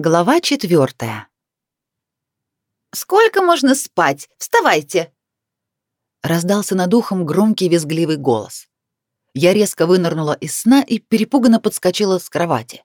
Глава четвертая. «Сколько можно спать? Вставайте!» Раздался над ухом громкий визгливый голос. Я резко вынырнула из сна и перепуганно подскочила с кровати.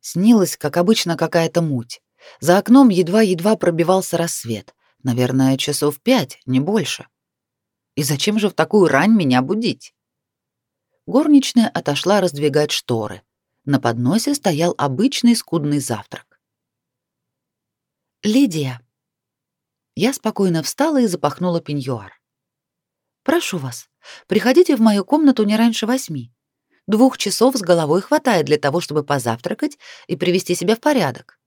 Снилась, как обычно, какая-то муть. За окном едва-едва пробивался рассвет. Наверное, часов пять, не больше. И зачем же в такую рань меня будить? Горничная отошла раздвигать шторы. На подносе стоял обычный скудный завтрак. «Лидия». Я спокойно встала и запахнула пеньюар. «Прошу вас, приходите в мою комнату не раньше восьми. Двух часов с головой хватает для того, чтобы позавтракать и привести себя в порядок».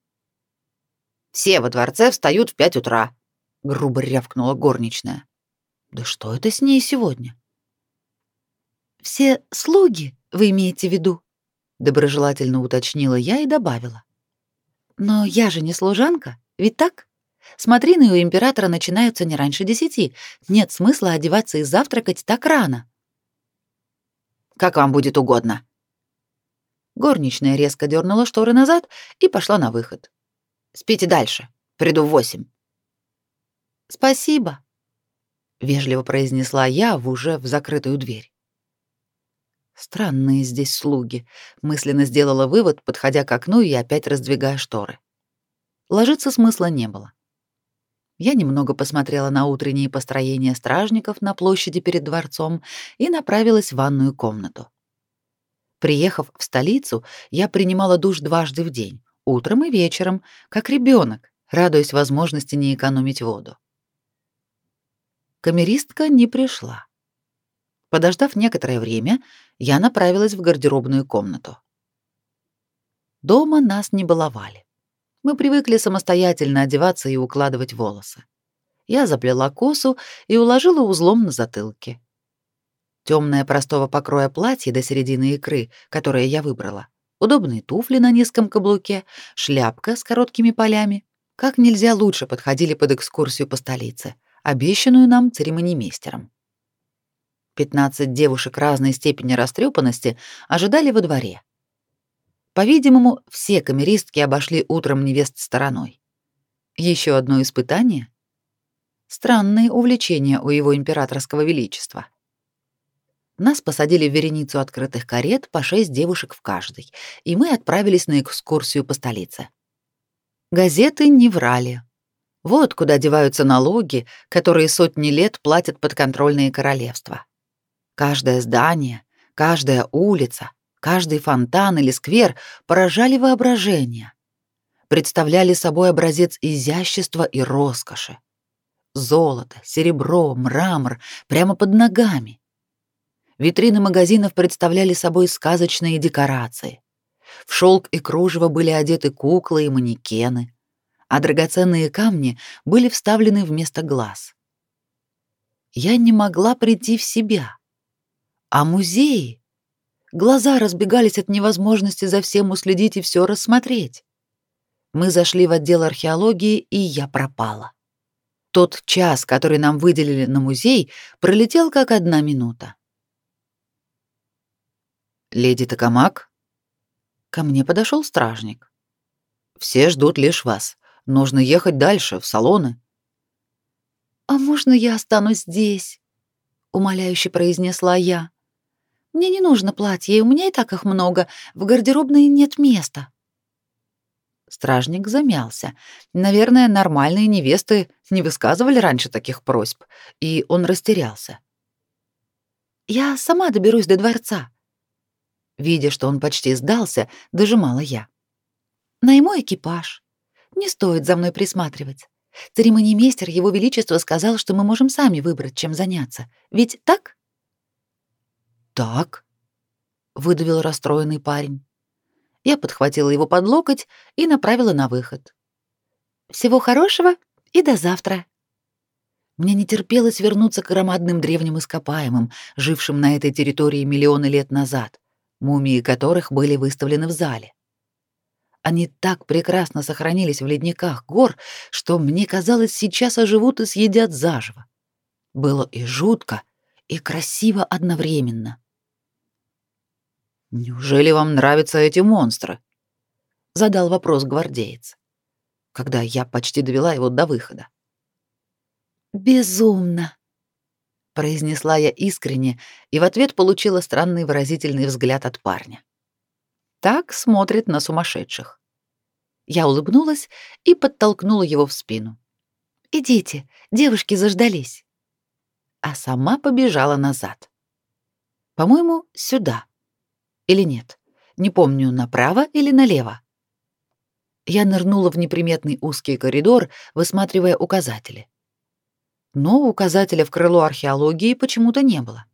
«Все во дворце встают в пять утра», — грубо рявкнула горничная. «Да что это с ней сегодня?» «Все слуги, вы имеете в виду?» Доброжелательно уточнила я и добавила. Но я же не служанка, ведь так? Смотрины у императора начинаются не раньше десяти. Нет смысла одеваться и завтракать так рано. Как вам будет угодно. Горничная резко дернула шторы назад и пошла на выход. Спите дальше. Приду в восемь. Спасибо, вежливо произнесла я в уже в закрытую дверь. Странные здесь слуги, мысленно сделала вывод, подходя к окну и опять раздвигая шторы. Ложиться смысла не было. Я немного посмотрела на утренние построения стражников на площади перед дворцом и направилась в ванную комнату. Приехав в столицу, я принимала душ дважды в день, утром и вечером, как ребенок, радуясь возможности не экономить воду. Камеристка не пришла. Подождав некоторое время, я направилась в гардеробную комнату. Дома нас не баловали. Мы привыкли самостоятельно одеваться и укладывать волосы. Я заплела косу и уложила узлом на затылке. Темное простого покроя платье до середины икры, которое я выбрала, удобные туфли на низком каблуке, шляпка с короткими полями, как нельзя лучше подходили под экскурсию по столице, обещанную нам церемонимейстером. 15 девушек разной степени растрепанности ожидали во дворе. По-видимому, все камеристки обошли утром невест стороной. Еще одно испытание? Странные увлечения у его императорского величества. Нас посадили в вереницу открытых карет по шесть девушек в каждой, и мы отправились на экскурсию по столице. Газеты не врали. Вот куда деваются налоги, которые сотни лет платят подконтрольные королевства. Каждое здание, каждая улица, каждый фонтан или сквер поражали воображение, представляли собой образец изящества и роскоши. Золото, серебро, мрамор прямо под ногами. Витрины магазинов представляли собой сказочные декорации. В шелк и кружево были одеты куклы и манекены, а драгоценные камни были вставлены вместо глаз. Я не могла прийти в себя. А музеи? Глаза разбегались от невозможности за всем уследить и все рассмотреть. Мы зашли в отдел археологии, и я пропала. Тот час, который нам выделили на музей, пролетел как одна минута. «Леди Токамак?» Ко мне подошел стражник. «Все ждут лишь вас. Нужно ехать дальше, в салоны». «А можно я останусь здесь?» — умоляюще произнесла я. Мне не нужно платье, у меня и так их много. В гардеробной нет места. Стражник замялся. Наверное, нормальные невесты не высказывали раньше таких просьб, и он растерялся. Я сама доберусь до дворца. Видя, что он почти сдался, дожимала я. Найму экипаж. Не стоит за мной присматривать. Церемонимейстер Его Величества сказал, что мы можем сами выбрать, чем заняться. Ведь так? «Так?» — выдавил расстроенный парень. Я подхватила его под локоть и направила на выход. «Всего хорошего и до завтра!» Мне не терпелось вернуться к громадным древним ископаемым, жившим на этой территории миллионы лет назад, мумии которых были выставлены в зале. Они так прекрасно сохранились в ледниках гор, что мне казалось, сейчас оживут и съедят заживо. Было и жутко, и красиво одновременно. Неужели вам нравятся эти монстры? задал вопрос гвардеец, когда я почти довела его до выхода. Безумно, произнесла я искренне и в ответ получила странный выразительный взгляд от парня. Так смотрит на сумасшедших. Я улыбнулась и подтолкнула его в спину. Идите, девушки заждались. А сама побежала назад. По-моему, сюда. Или нет? Не помню, направо или налево. Я нырнула в неприметный узкий коридор, высматривая указатели. Но указателя в крыло археологии почему-то не было.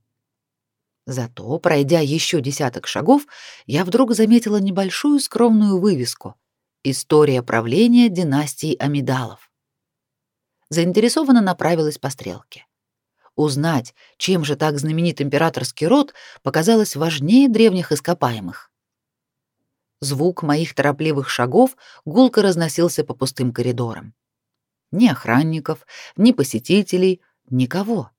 Зато, пройдя еще десяток шагов, я вдруг заметила небольшую скромную вывеску «История правления династии Амидалов». Заинтересованно направилась по стрелке. Узнать, чем же так знаменит императорский род, показалось важнее древних ископаемых. Звук моих торопливых шагов гулко разносился по пустым коридорам. Ни охранников, ни посетителей, никого.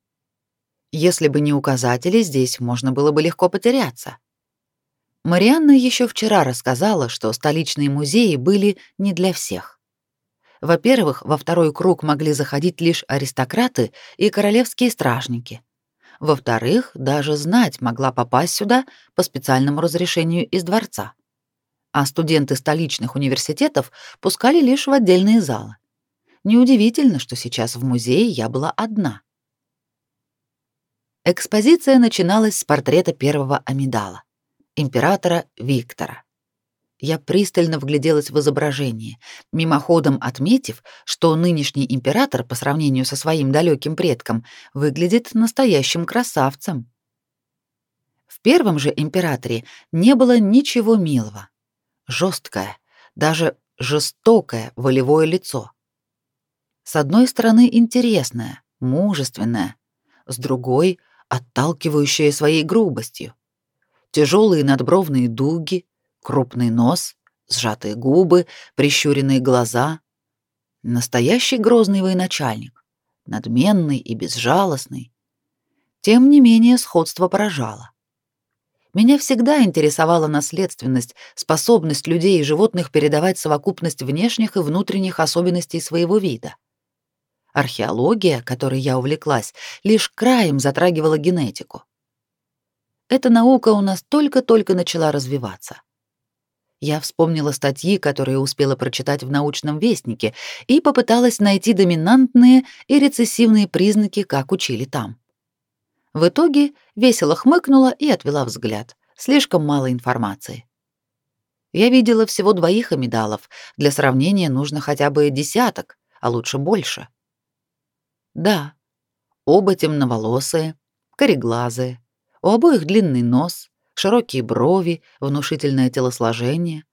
Если бы не указатели, здесь можно было бы легко потеряться. Марианна еще вчера рассказала, что столичные музеи были не для всех. Во-первых, во второй круг могли заходить лишь аристократы и королевские стражники. Во-вторых, даже знать могла попасть сюда по специальному разрешению из дворца. А студенты столичных университетов пускали лишь в отдельные залы. Неудивительно, что сейчас в музее я была одна. Экспозиция начиналась с портрета первого Амидала, императора Виктора я пристально вгляделась в изображение, мимоходом отметив, что нынешний император по сравнению со своим далеким предком выглядит настоящим красавцем. В первом же императоре не было ничего милого. Жесткое, даже жестокое волевое лицо. С одной стороны интересное, мужественное, с другой отталкивающее своей грубостью. Тяжелые надбровные дуги, крупный нос, сжатые губы, прищуренные глаза. Настоящий грозный военачальник, надменный и безжалостный. Тем не менее, сходство поражало. Меня всегда интересовала наследственность, способность людей и животных передавать совокупность внешних и внутренних особенностей своего вида. Археология, которой я увлеклась, лишь краем затрагивала генетику. Эта наука у нас только-только начала развиваться. Я вспомнила статьи, которые успела прочитать в научном вестнике, и попыталась найти доминантные и рецессивные признаки, как учили там. В итоге весело хмыкнула и отвела взгляд. Слишком мало информации. Я видела всего двоих амидалов. Для сравнения нужно хотя бы десяток, а лучше больше. Да, оба темноволосые, кореглазые, у обоих длинный нос, широкие брови, внушительное телосложение.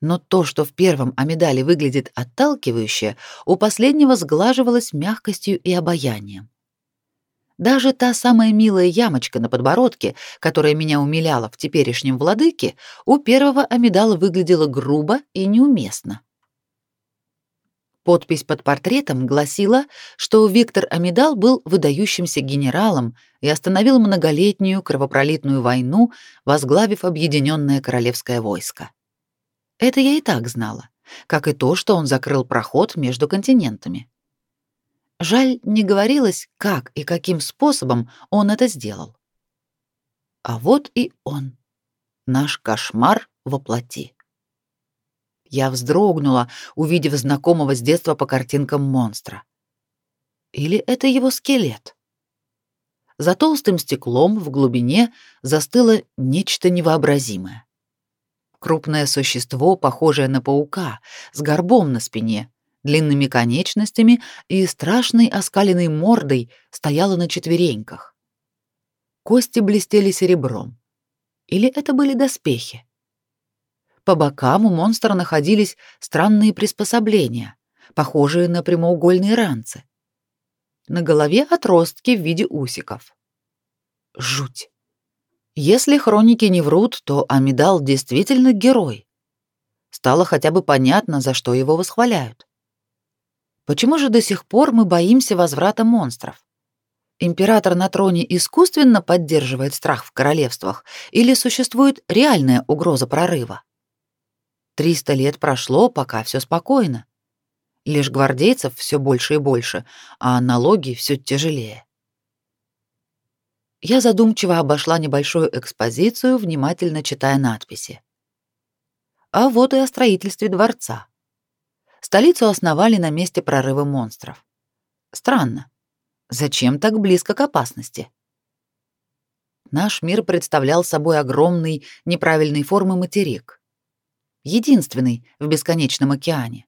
Но то, что в первом Амидале выглядит отталкивающе, у последнего сглаживалось мягкостью и обаянием. Даже та самая милая ямочка на подбородке, которая меня умиляла в теперешнем владыке, у первого Амидала выглядела грубо и неуместно. Подпись под портретом гласила, что Виктор Амидал был выдающимся генералом и остановил многолетнюю кровопролитную войну, возглавив объединенное королевское войско. Это я и так знала, как и то, что он закрыл проход между континентами. Жаль, не говорилось, как и каким способом он это сделал. А вот и он, наш кошмар во плоти. Я вздрогнула, увидев знакомого с детства по картинкам монстра. Или это его скелет? За толстым стеклом в глубине застыло нечто невообразимое. Крупное существо, похожее на паука, с горбом на спине, длинными конечностями и страшной оскаленной мордой, стояло на четвереньках. Кости блестели серебром. Или это были доспехи? По бокам у монстра находились странные приспособления, похожие на прямоугольные ранцы. На голове отростки в виде усиков. Жуть. Если хроники не врут, то Амидал действительно герой. Стало хотя бы понятно, за что его восхваляют. Почему же до сих пор мы боимся возврата монстров? Император на троне искусственно поддерживает страх в королевствах или существует реальная угроза прорыва? Триста лет прошло, пока все спокойно. Лишь гвардейцев все больше и больше, а налоги все тяжелее. Я задумчиво обошла небольшую экспозицию, внимательно читая надписи. А вот и о строительстве дворца. Столицу основали на месте прорыва монстров. Странно. Зачем так близко к опасности? Наш мир представлял собой огромный, неправильной формы материк. Единственный в бесконечном океане.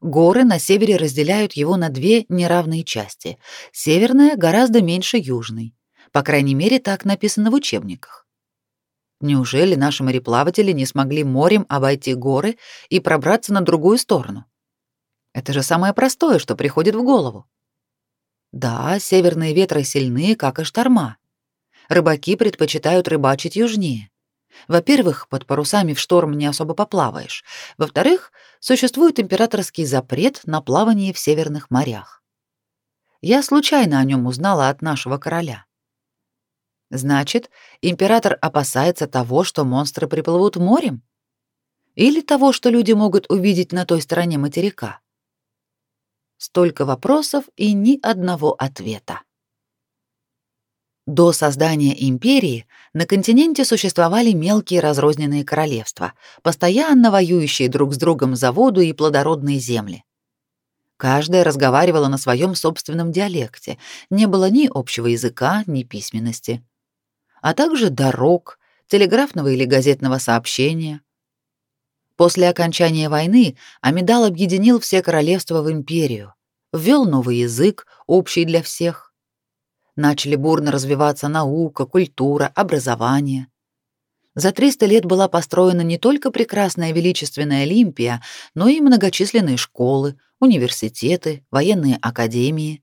Горы на севере разделяют его на две неравные части. Северная гораздо меньше южной. По крайней мере, так написано в учебниках. Неужели наши мореплаватели не смогли морем обойти горы и пробраться на другую сторону? Это же самое простое, что приходит в голову. Да, северные ветры сильны, как и шторма. Рыбаки предпочитают рыбачить южнее. Во-первых, под парусами в шторм не особо поплаваешь. Во-вторых, существует императорский запрет на плавание в северных морях. Я случайно о нем узнала от нашего короля. Значит, император опасается того, что монстры приплывут морем? Или того, что люди могут увидеть на той стороне материка? Столько вопросов и ни одного ответа. До создания империи на континенте существовали мелкие разрозненные королевства, постоянно воюющие друг с другом за воду и плодородные земли. Каждая разговаривала на своем собственном диалекте, не было ни общего языка, ни письменности а также дорог, телеграфного или газетного сообщения. После окончания войны Амидал объединил все королевства в империю, ввел новый язык, общий для всех. Начали бурно развиваться наука, культура, образование. За 300 лет была построена не только прекрасная величественная Олимпия, но и многочисленные школы, университеты, военные академии.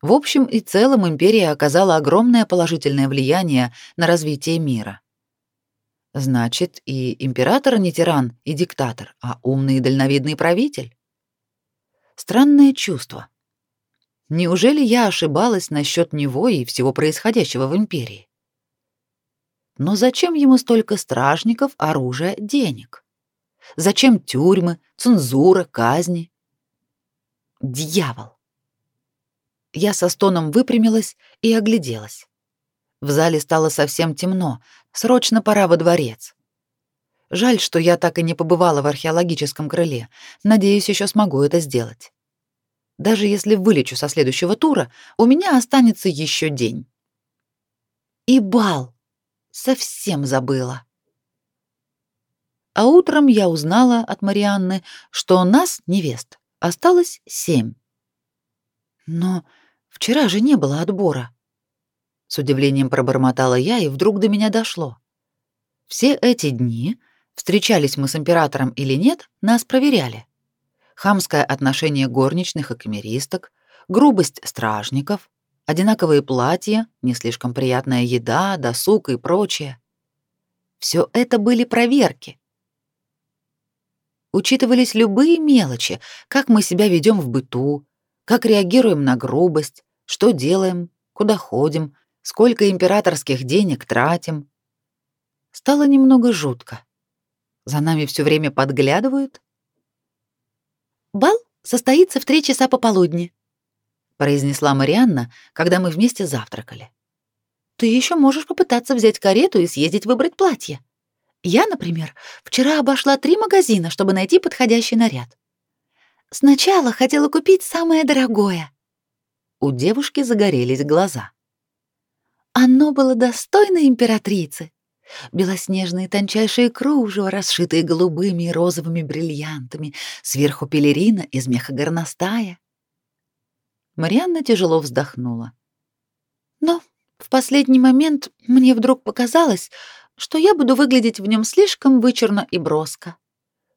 В общем и целом империя оказала огромное положительное влияние на развитие мира. Значит, и император не тиран и диктатор, а умный и дальновидный правитель. Странное чувство. Неужели я ошибалась насчет него и всего происходящего в империи? Но зачем ему столько стражников, оружия, денег? Зачем тюрьмы, цензура, казни? Дьявол! Я со стоном выпрямилась и огляделась. В зале стало совсем темно, срочно пора во дворец. Жаль, что я так и не побывала в археологическом крыле. Надеюсь, еще смогу это сделать. Даже если вылечу со следующего тура, у меня останется еще день. И бал. Совсем забыла. А утром я узнала от Марианны, что у нас, невест, осталось семь. Но Вчера же не было отбора. С удивлением пробормотала я, и вдруг до меня дошло. Все эти дни, встречались мы с императором или нет, нас проверяли. Хамское отношение горничных и камеристок, грубость стражников, одинаковые платья, не слишком приятная еда, досуг и прочее. Все это были проверки. Учитывались любые мелочи, как мы себя ведем в быту, как реагируем на грубость, что делаем, куда ходим, сколько императорских денег тратим. Стало немного жутко. За нами все время подглядывают. «Бал состоится в три часа пополудни», — произнесла Марианна, когда мы вместе завтракали. «Ты еще можешь попытаться взять карету и съездить выбрать платье. Я, например, вчера обошла три магазина, чтобы найти подходящий наряд. Сначала хотела купить самое дорогое, у девушки загорелись глаза. Оно было достойно императрицы. Белоснежные тончайшие кружева, расшитые голубыми и розовыми бриллиантами, сверху пелерина из меха горностая. Марианна тяжело вздохнула. Но в последний момент мне вдруг показалось, что я буду выглядеть в нем слишком вычурно и броско.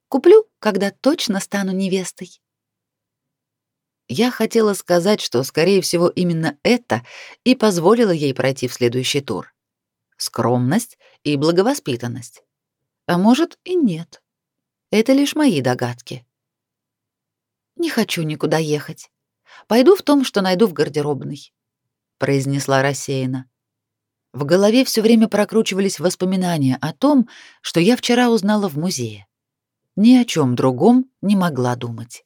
Куплю, когда точно стану невестой. Я хотела сказать, что, скорее всего, именно это и позволило ей пройти в следующий тур. Скромность и благовоспитанность. А может и нет. Это лишь мои догадки. «Не хочу никуда ехать. Пойду в том, что найду в гардеробной», — произнесла рассеянно. В голове все время прокручивались воспоминания о том, что я вчера узнала в музее. Ни о чем другом не могла думать.